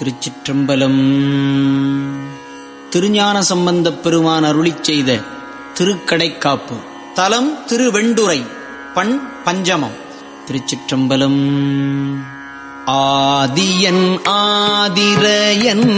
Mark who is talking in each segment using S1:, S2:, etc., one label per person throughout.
S1: திருச்சிற்றம்பலம். திருஞான சம்பந்தப் பெருமான் அருளி செய்த திருக்கடைக்காப்பு. தலம் திருவெண்டுரை பண் பஞ்சமம். திருச்சிற்றம்பலம். ஆதியன் ஆதிரயன்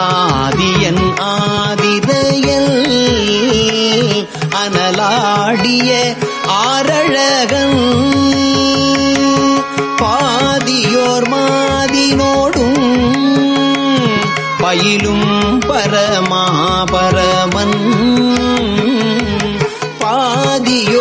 S1: ஆதியன் ஆதிரையல் அனலாடிய ஆரழகன் பாதியோர் மாதினோடும் பயிலும் பரமாபரமன் பாதியோர்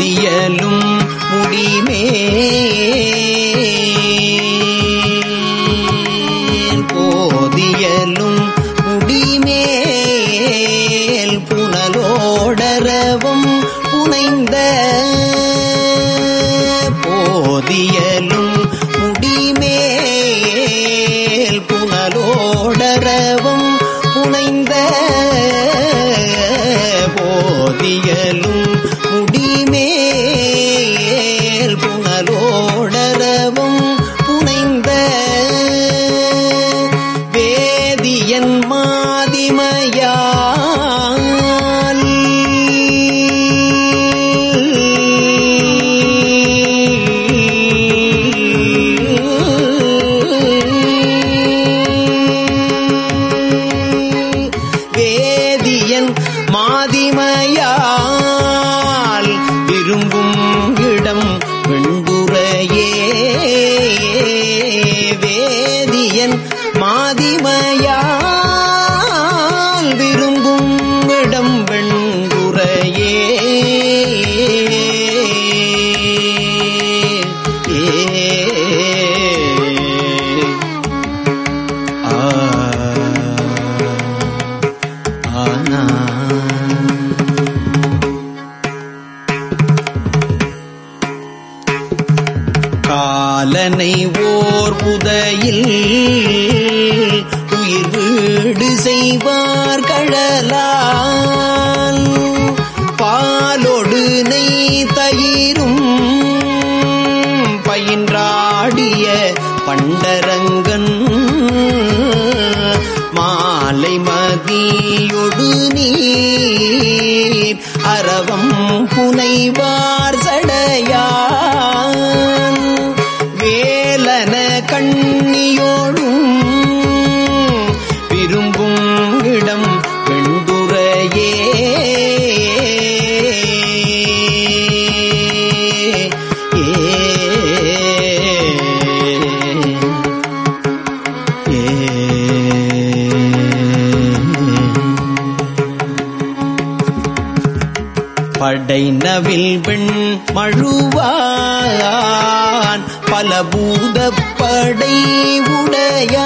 S1: போதியலும் முடிமே வேதியன் மாதிமையால் விரும்பும் இடம் வெண்புறையே காலனை ஓ புதையில் உயிர் வீடு செய்வார் கழலால். பாலொடு நெய் தயிரும் பயின்றாடிய பண்டரங்கன். மாலை மதியொடு நீர் அரவம் புனைவார். பலபூத படை உடையான்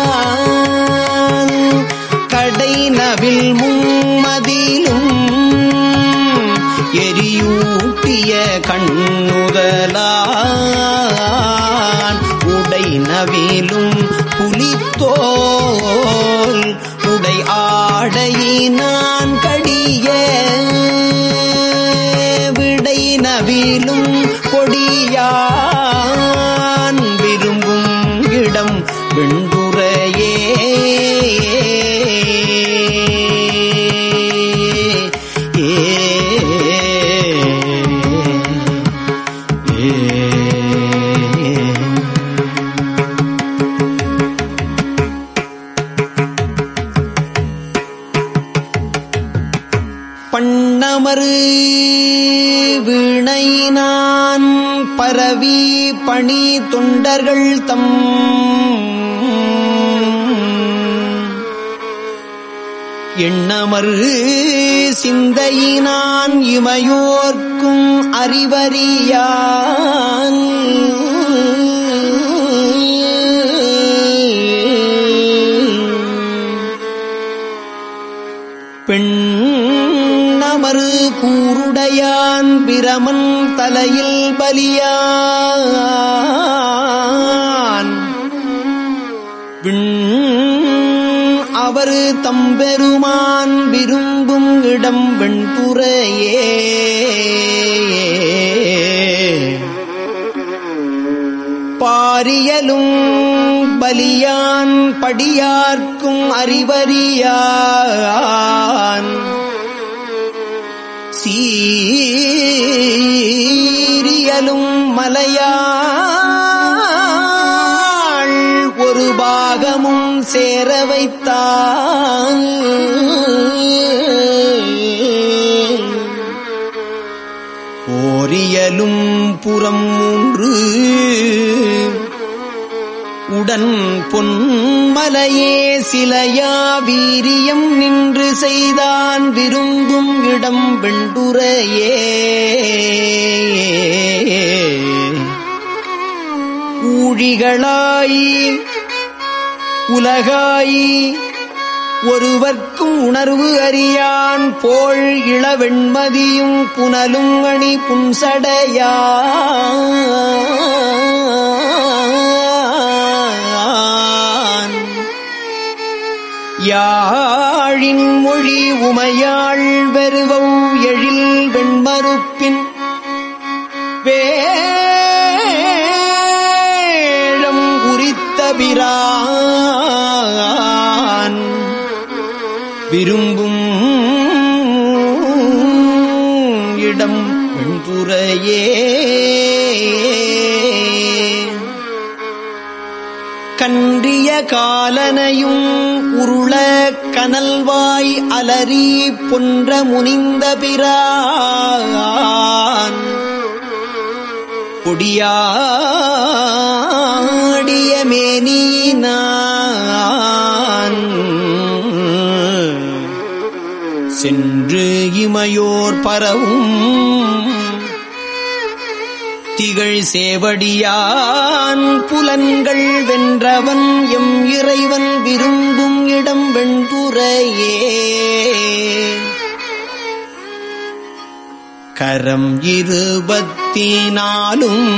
S1: கடைநவில் மும்மதிலும் எரியூட்டிய கண்ணுதலான். உடை நவிலும் புலித்தோல் உடை ஆடையினான் கடிய. விடை நவிலும் கொடியான். பணி தொண்டர்கள் தம் எண்ணமரு சிந்தையினான் இமையோர்க்கும் அறிவறியான். பிரமன் தலையில் பலியான். விண் அவர் தம்பெருமான் விரும்பும் இடம் வெண்புறையே. பாரியலும் பலியான் படியார்க்கும் அறிவறியான். சீரியலும் மலையாள் ஒரு பாகமும் சேர வைத்தான் ஓரியலும் புறம் உடன் பொன்மலையே சிலையா வீரியம் நின்று செய்தான் விரும்பும் இடம் வெண்டுரையே ஊழிகளாய் உலகாய் ஒருவர்க்கும் உணர்வு அறியான் போல் இளவெண்மதியும் புனலும் அணி புன்சடையா. யாழின் மொழி உமையாள் வெறுவம் எழில் வெண்மறுப்பின் வேழம் உரித்தபிரான் விரும்பும் இடம் வெண்துறையே கன்றிய காலனையும் உருள கனல்வாய் அலறி பொன்ற முனிந்த பிரான். கொடியாடிய மேனினான். சென்று இமையோர் பரவும் திகழ் சேவடியான் புலன்கள் வென்றவன் எம் இறைவன் விரும்பும் இடம் வெண்புறையே. கரம் இருபத்தி நாலும்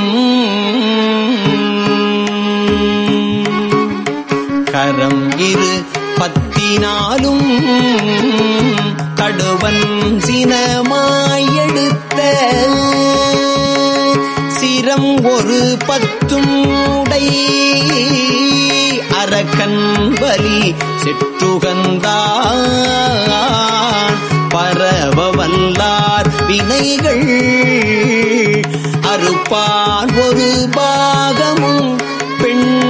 S1: கரம் இரு பத்தினாலும் கடுவன் சினமாயெடுத்த சிரம் ஒரு பத்தும் உடை. அரக்கன் பலி சிற்றுகந்தான். பரவ வல்லார் வினைகள் அறுப்பான் ஒரு பாகமும் பெண்.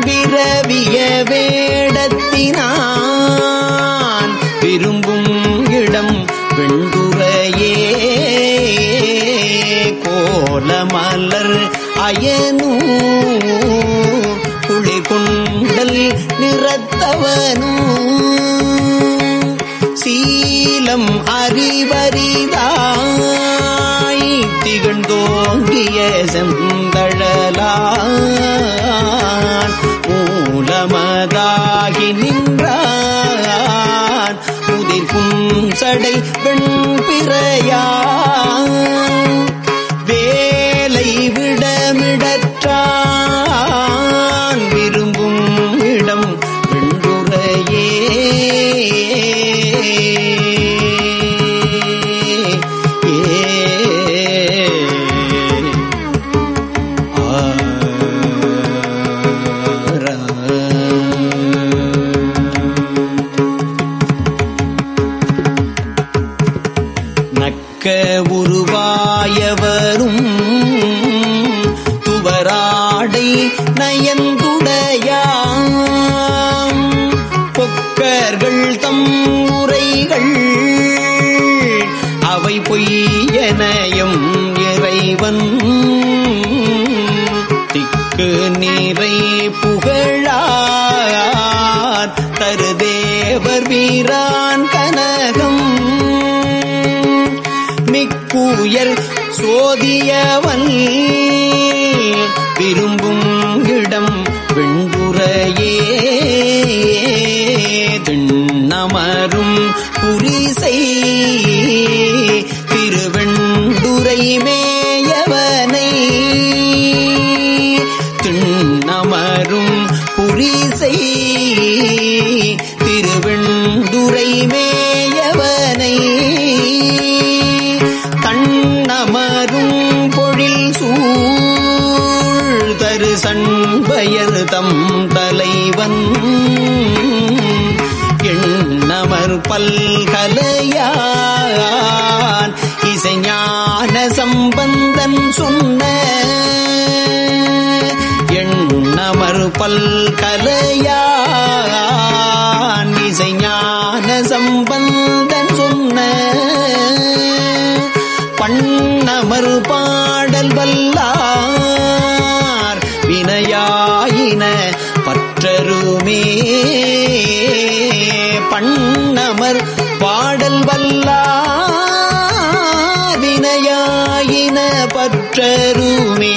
S1: விரவிய வேடத்தினான் அயனும் குளிகுண்டல் நிறத்தவனும் சீலம் அறிவறிதாய் திகழ்ந்தோங்கிய செந்தழலான். மூலமதாகி நின்றான். முதிர் புஞ்சடை வெண்பிறையான். தருதேவர் வீரான் கனகம். மிக்குயர் சோதியவன் விரும்பும் இடம் வெண்புறையே திண்ணமரும் புரிசை திருவெண்டுரை மேயவனை பல்கலையான் இசைஞான சம்பந்தன் சொன்ன எண்ணமறு பல்கலையான் இசைஞான சம்பந்தன் சொன்ன பண்ணமறு பாடல் வல்லார் தருமே.